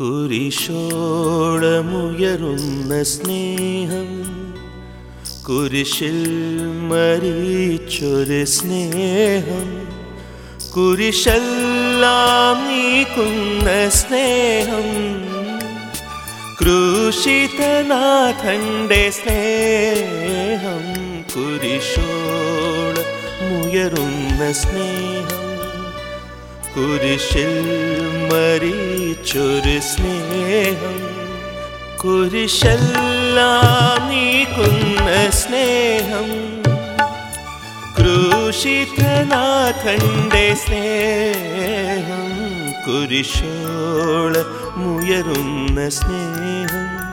കുരിശോളമുയരുന്ന സ്നേഹം. കുരിശിൽ മരിച്ചൊരു സ്നേഹം. കുരിശെല്ലാം നീക്കുന്ന സ്നേഹം. ക്രൂശിതനാഥന്റെ സ്നേഹം. കുരിശോള മുയറുന്ന സ്നേഹം. കുരിശിൽ മരിച്ചൊരു സ്നേഹം. കുരിശെല്ലാം നീക്കുന്ന സ്നേഹം. ക്രൂശിതനാഥന്റെ സ്നേഹം. കുരിശോള മുയറുന്ന സ്നേഹം.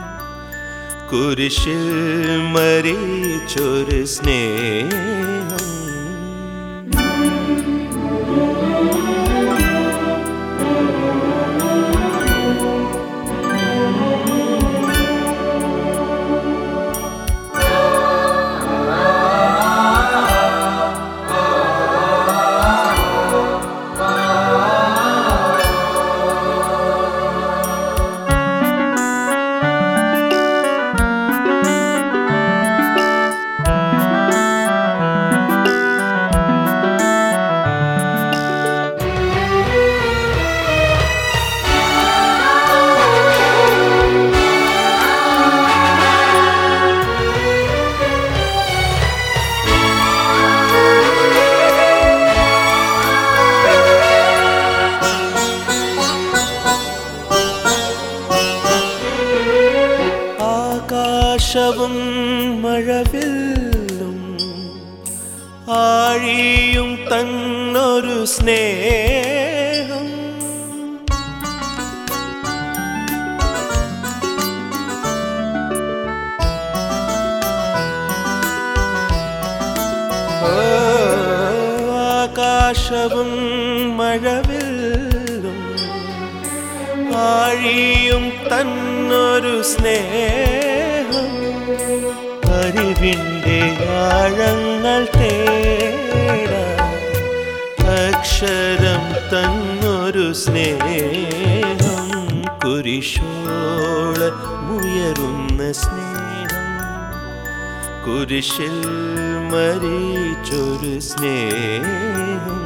കുരിശിൽ മരിച്ചൊരു സ്നേഹം. മഴവില്ലും ആഴിയും തന്നൊരു സ്നേഹം. ആകാശവും മഴവില്ലും ആഴിയും തന്നൊരു സ്നേഹം. അറിവിന്റെ ആഴങ്ങൾ തേടാ അക്ഷരം തന്നൊരു സ്നേഹം കുരിശോള മുയറുന്ന സ്നേഹം. കുരിശിൽ മരിച്ചൊരു സ്നേഹം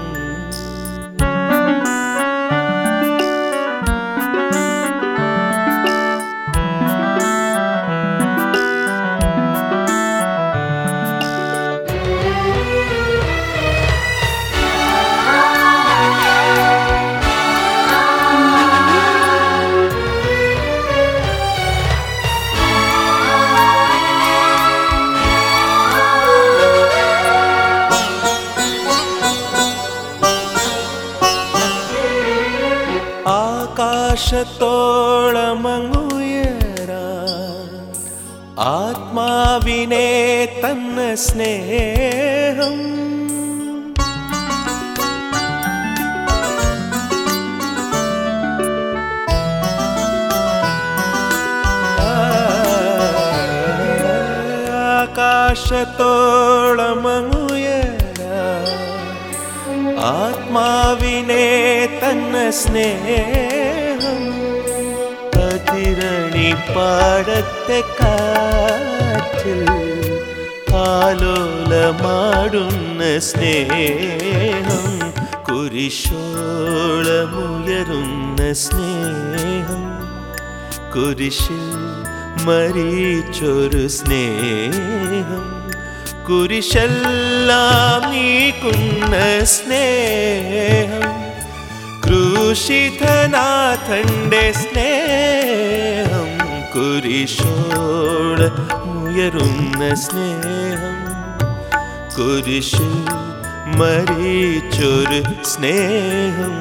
ആകാശത്തോളമങ്ങുയരാ ആത്മാവിനെ തന്ന സ്നേഹം. ആകാശത്തോളമങ്ങുയരാ ആത്മാവിനെ തന്ന സ്നേഹം അതിരണി പാടത്തെ കാറ്റിൽ ആലോലമാടുന്ന സ്നേഹം കുരിശോളമുയരുന്ന സ്നേഹം കുരിശിൽ മരിച്ചൊരു സ്നേഹം കുരിശെല്ലാം നീക്കുന്ന സ്നേഹം. ക്രൂശിതനാഥന്റെ സ്നേഹം കുരിശോട് ഉയരുന്ന സ്നേഹം കുരിശിൽ മരിച്ചൊരു സ്നേഹം